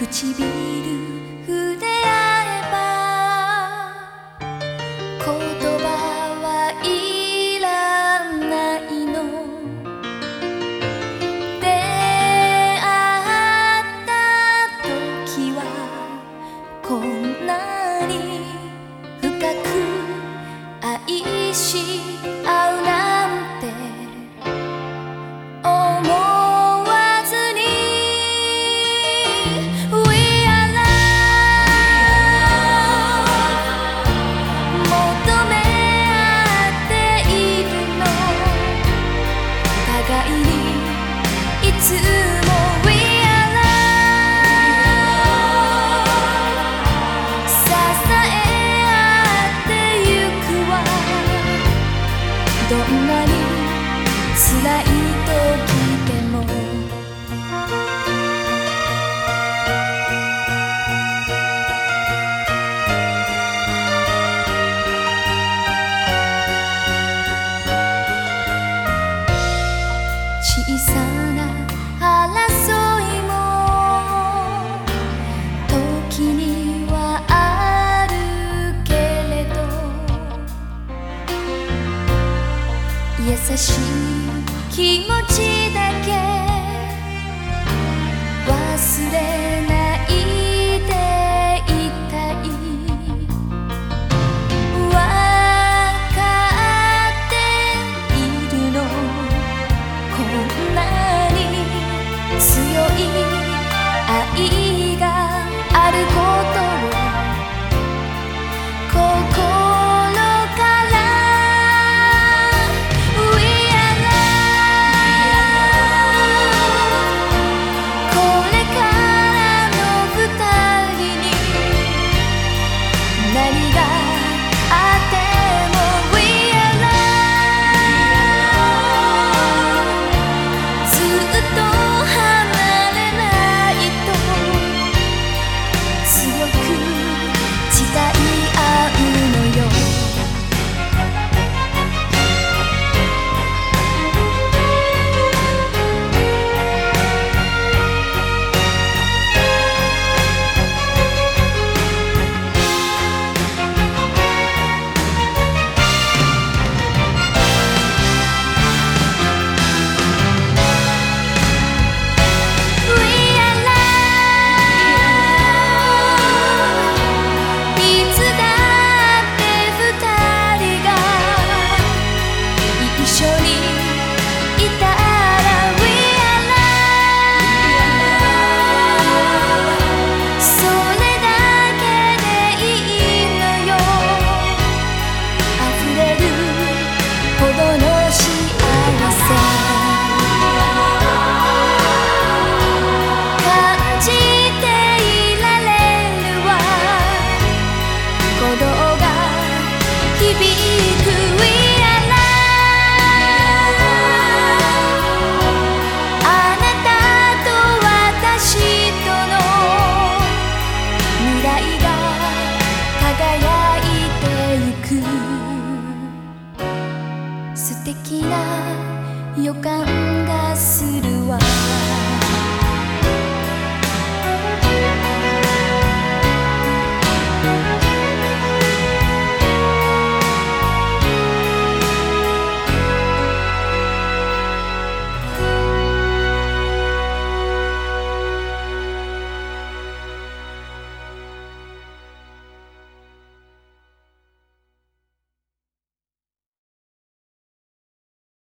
唇触れ合えば言葉はいらないの。出会った時はこんなに優しい君予感。